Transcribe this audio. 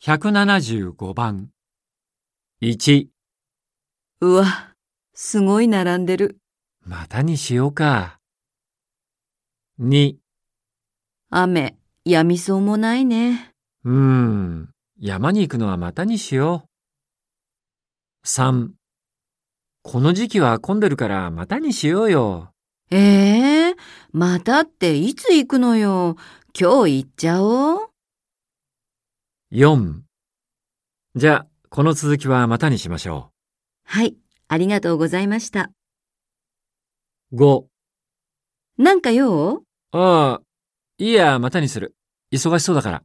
175番。1、うわ、すごい並んでる。またにしようか。2、雨、やみそうもないね。うーん、山に行くのはまたにしよう。3、この時期は混んでるからまたにしようよ。ええまたっていつ行くのよ。今日行っちゃおう。4、じゃあ、この続きはまたにしましょはい、ありがとうございました。う。5、なんか用ああ、いいや、またにする。忙しそうだから。